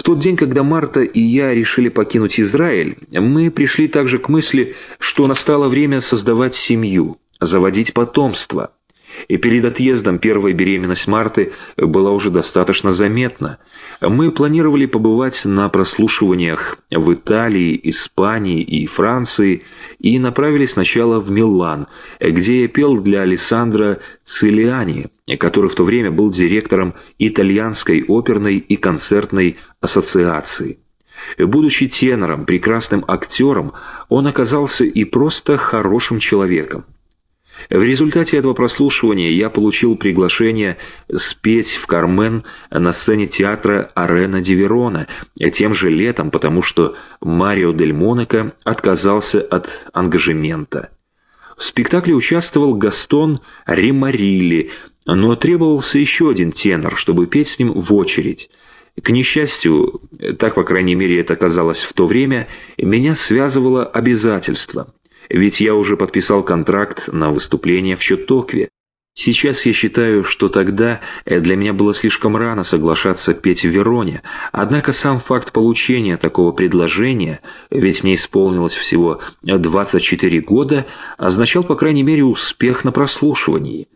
В тот день, когда Марта и я решили покинуть Израиль, мы пришли также к мысли, что настало время создавать семью, заводить потомство. И перед отъездом первая беременность Марты была уже достаточно заметна. Мы планировали побывать на прослушиваниях в Италии, Испании и Франции и направились сначала в Милан, где я пел для Алессандро Цилиани, который в то время был директором Итальянской оперной и концертной ассоциации. Будучи тенором, прекрасным актером, он оказался и просто хорошим человеком. В результате этого прослушивания я получил приглашение спеть в «Кармен» на сцене театра Арена Ди Верона тем же летом, потому что Марио Дель Монако отказался от ангажемента. В спектакле участвовал Гастон Римарилли, но требовался еще один тенор, чтобы петь с ним в очередь. К несчастью, так, по крайней мере, это казалось в то время, меня связывало обязательство — ведь я уже подписал контракт на выступление в Чотокве. Сейчас я считаю, что тогда э, для меня было слишком рано соглашаться петь в Вероне, однако сам факт получения такого предложения, ведь мне исполнилось всего 24 года, означал, по крайней мере, успех на прослушивании.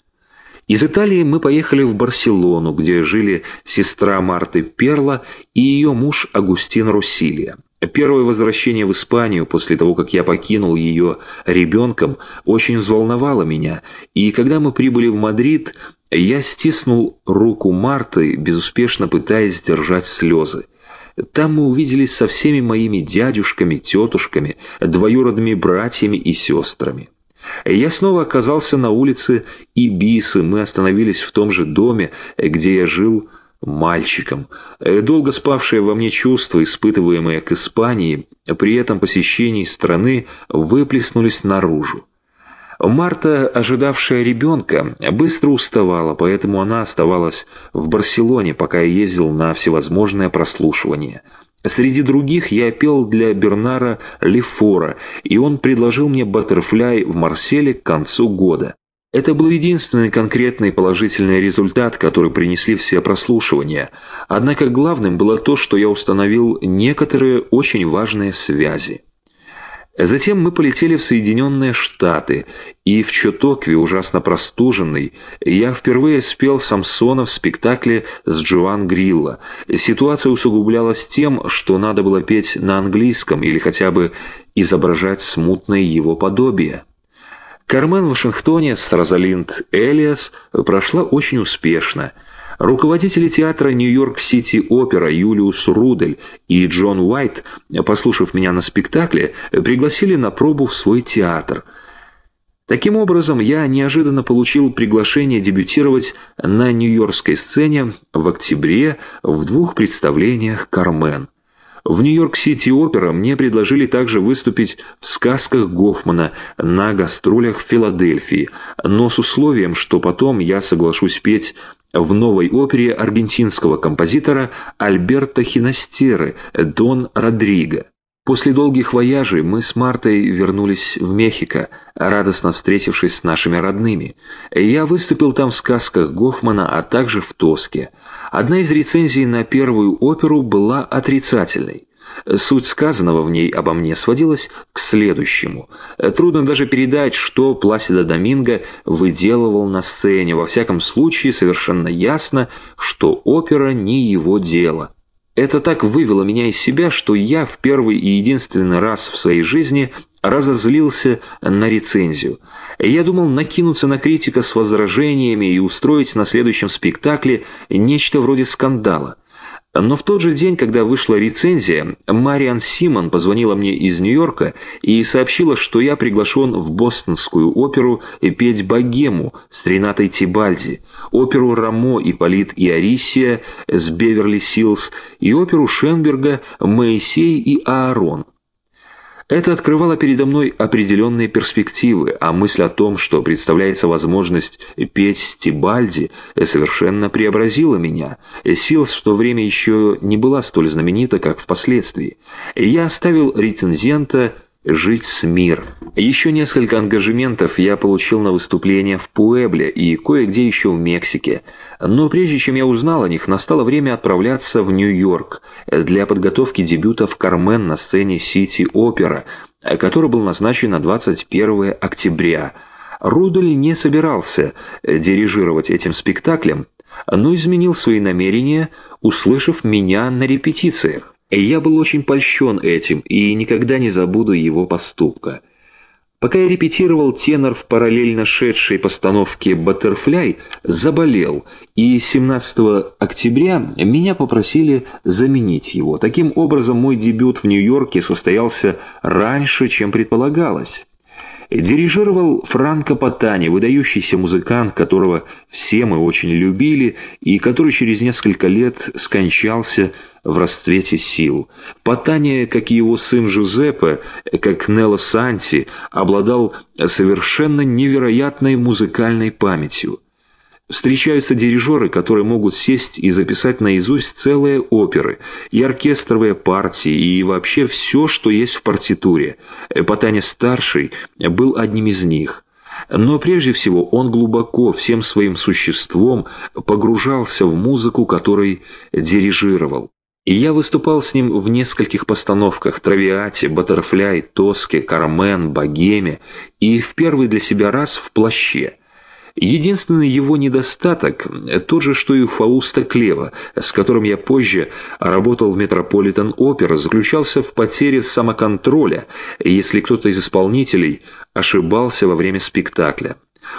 Из Италии мы поехали в Барселону, где жили сестра Марты Перла и ее муж Агустин Руссилия. Первое возвращение в Испанию после того, как я покинул ее ребенком, очень взволновало меня, и когда мы прибыли в Мадрид, я стиснул руку Марты, безуспешно пытаясь сдержать слезы. Там мы увиделись со всеми моими дядюшками, тетушками, двоюродными братьями и сестрами. Я снова оказался на улице Ибисы, мы остановились в том же доме, где я жил мальчиком. Э, долго спавшее во мне чувство, испытываемое к Испании, при этом посещении страны выплеснулись наружу. Марта, ожидавшая ребенка, быстро уставала, поэтому она оставалась в Барселоне, пока я ездил на всевозможное прослушивание. Среди других я пел для Бернара Лефора, и он предложил мне «Баттерфляй» в Марселе к концу года. Это был единственный конкретный положительный результат, который принесли все прослушивания. Однако главным было то, что я установил некоторые очень важные связи. Затем мы полетели в Соединенные Штаты, и в Чотокве, ужасно простуженный, я впервые спел Самсона в спектакле с Джоан Грилла. Ситуация усугублялась тем, что надо было петь на английском или хотя бы изображать смутное его подобие. Кармен в Вашингтоне с Розалинд Элиас прошла очень успешно. Руководители театра Нью-Йорк-Сити Опера Юлиус Рудель и Джон Уайт, послушав меня на спектакле, пригласили на пробу в свой театр. Таким образом, я неожиданно получил приглашение дебютировать на нью-йоркской сцене в октябре в двух представлениях «Кармен». В Нью-Йорк-Сити Опера мне предложили также выступить в сказках Гофмана на гастролях в Филадельфии, но с условием, что потом я соглашусь петь в новой опере аргентинского композитора Альберто Хиностеры «Дон Родриго». После долгих вояжей мы с Мартой вернулись в Мехико, радостно встретившись с нашими родными. Я выступил там в сказках Гофмана, а также в Тоске. Одна из рецензий на первую оперу была отрицательной. Суть сказанного в ней обо мне сводилась к следующему. Трудно даже передать, что Пласида Доминго выделывал на сцене. Во всяком случае, совершенно ясно, что опера не его дело. Это так вывело меня из себя, что я в первый и единственный раз в своей жизни разозлился на рецензию. Я думал накинуться на критика с возражениями и устроить на следующем спектакле нечто вроде скандала. Но в тот же день, когда вышла рецензия, Мариан Симон позвонила мне из Нью-Йорка и сообщила, что я приглашен в бостонскую оперу петь «Богему» с Ренатой Тибальди, оперу «Рамо, Ипполит и Арисия» с Беверли-Силлс и оперу Шенберга «Моисей и Аарон». Это открывало передо мной определенные перспективы, а мысль о том, что представляется возможность петь Тибальди, совершенно преобразила меня. Силс в то время еще не была столь знаменита, как впоследствии. Я оставил рецензента жить с миром. Еще несколько ангажементов я получил на выступления в Пуэбле и кое-где еще в Мексике. Но прежде чем я узнал о них, настало время отправляться в Нью-Йорк для подготовки дебюта в «Кармен» на сцене Сити-Опера, который был назначен на 21 октября. Рудель не собирался дирижировать этим спектаклем, но изменил свои намерения, услышав меня на репетициях. Я был очень польщен этим и никогда не забуду его поступка. Пока я репетировал, тенор в параллельно шедшей постановке «Баттерфляй» заболел, и 17 октября меня попросили заменить его. Таким образом, мой дебют в Нью-Йорке состоялся раньше, чем предполагалось. Дирижировал Франко Потани, выдающийся музыкант, которого все мы очень любили и который через несколько лет скончался в расцвете сил. Потани, как и его сын Жузеппе, как Нелло Санти, обладал совершенно невероятной музыкальной памятью. Встречаются дирижеры, которые могут сесть и записать наизусть целые оперы, и оркестровые партии, и вообще все, что есть в партитуре. Потаня-старший был одним из них. Но прежде всего он глубоко, всем своим существом, погружался в музыку, которой дирижировал. И я выступал с ним в нескольких постановках «Травиате», «Баттерфляй», «Тоске», «Кармен», «Богеме» и в первый для себя раз в «Плаще». Единственный его недостаток – тот же, что и у Фауста Клева, с которым я позже работал в Метрополитен-опера, заключался в потере самоконтроля, если кто-то из исполнителей ошибался во время спектакля.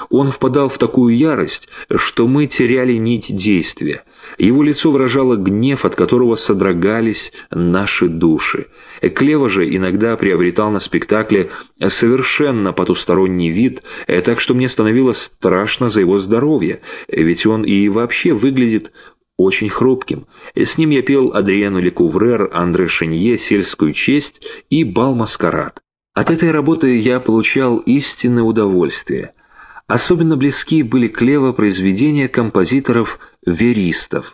Он впадал в такую ярость, что мы теряли нить действия. Его лицо выражало гнев, от которого содрогались наши души. Клева же иногда приобретал на спектакле совершенно потусторонний вид, так что мне становилось страшно за его здоровье, ведь он и вообще выглядит очень хрупким. С ним я пел Адриану Лекуврер, Андре Шенье, «Сельскую честь» и «Бал-маскарад». От этой работы я получал истинное удовольствие. Особенно близки были Клева произведения композиторов-веристов.